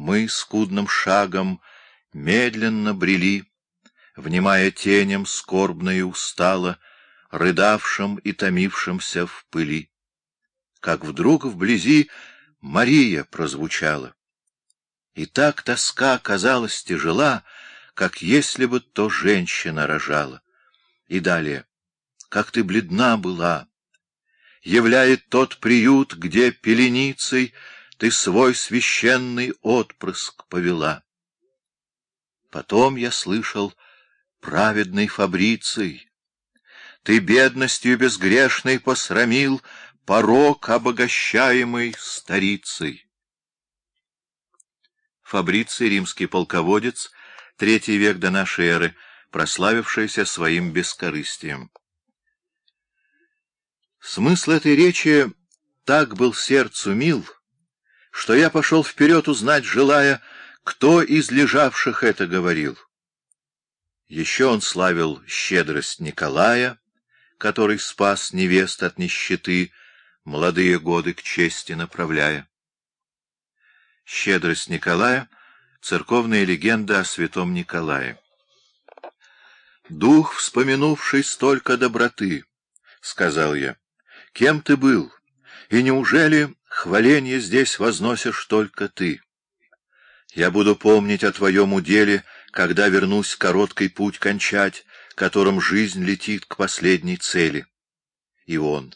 мы скудным шагом медленно брели, Внимая теням скорбно и устало, Рыдавшим и томившимся в пыли. Как вдруг вблизи Мария прозвучала. И так тоска казалась тяжела, Как если бы то женщина рожала. И далее. Как ты бледна была, Являет тот приют, где пеленицей Ты свой священный отпрыск повела. Потом я слышал праведный Фабриций, Ты бедностью безгрешной посрамил Порок, обогащаемый старицей. Фабриций, римский полководец, третий век до нашей эры, прославившийся своим бескорыстием. Смысл этой речи так был сердцу мил, что я пошел вперед узнать, желая, кто из лежавших это говорил. Еще он славил щедрость Николая, который спас невест от нищеты, молодые годы к чести направляя. Щедрость Николая — церковная легенда о святом Николае. «Дух, вспомянувший столько доброты», — сказал я, — «кем ты был, и неужели хваленье здесь возносишь только ты? Я буду помнить о твоем уделе, — когда вернусь короткий путь кончать, которым жизнь летит к последней цели. И он,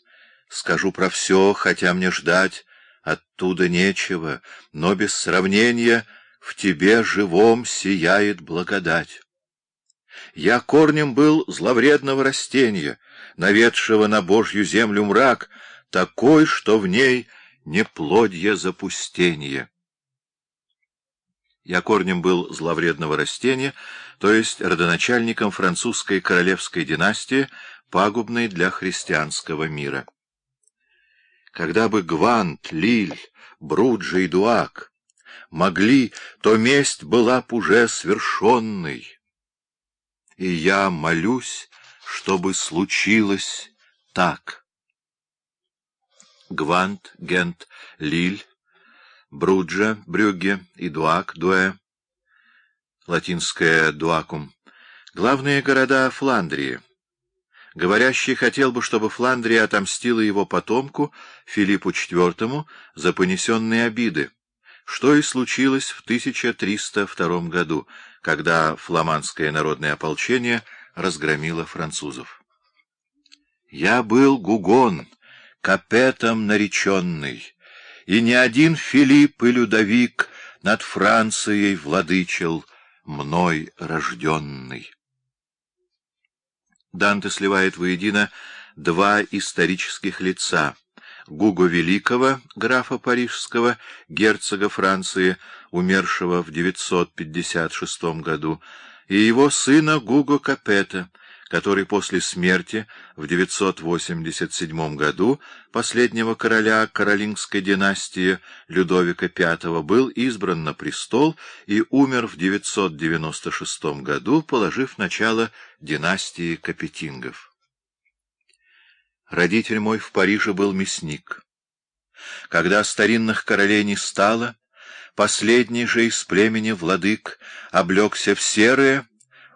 скажу про все, хотя мне ждать оттуда нечего, но без сравнения в тебе живом сияет благодать. Я корнем был зловредного растения, наведшего на Божью землю мрак, такой, что в ней не плодье запустения. Я корнем был зловредного растения, то есть родоначальником французской королевской династии, пагубной для христианского мира. Когда бы Гвант, Лиль, Бруджа и Дуак могли, то месть была б уже свершенной. И я молюсь, чтобы случилось так. Гвант, Гент, Лиль, Бруджа, Брюгге и Дуак, Дуэ, латинское «дуакум», главные города Фландрии. Говорящий хотел бы, чтобы Фландрия отомстила его потомку, Филиппу IV, за понесенные обиды, что и случилось в 1302 году, когда фламандское народное ополчение разгромило французов. «Я был Гугон, капетом нареченный» и ни один Филипп и Людовик над Францией владычил, мной рожденный. Данте сливает воедино два исторических лица — Гуго Великого, графа Парижского, герцога Франции, умершего в 956 году, и его сына Гуго Капета — который после смерти в 987 году последнего короля каролингской династии Людовика V был избран на престол и умер в 996 году, положив начало династии Капетингов. Родитель мой в Париже был мясник. Когда старинных королей не стало, последний же из племени владык облегся в серое,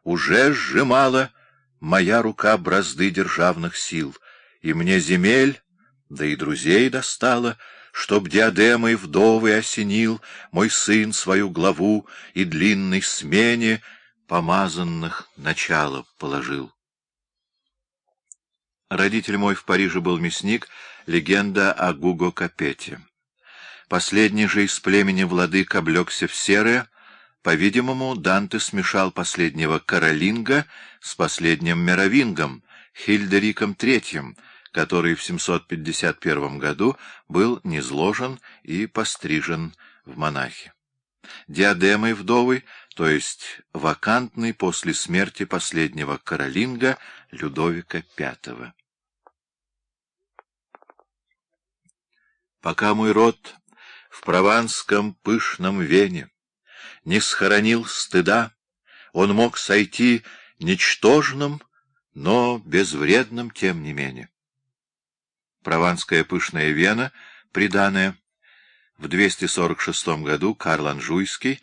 уже сжимало моя рука бразды державных сил, и мне земель, да и друзей достала, чтоб диадемой вдовы осенил мой сын свою главу и длинной смене помазанных начало положил. Родитель мой в Париже был мясник, легенда о Гуго Капете. Последний же из племени владык облегся в серое, по-видимому, Данте смешал последнего Каролинга с последним Меровингом, Хильдериком III, который в 751 году был низложен и пострижен в монахи. Диадемой вдовы, то есть вакантной после смерти последнего Каролинга Людовика V. Пока мой род в прованском пышном вене не схоронил стыда, он мог сойти ничтожным, но безвредным тем не менее. Прованская пышная вена, приданная, В 246 году Карл Анжуйский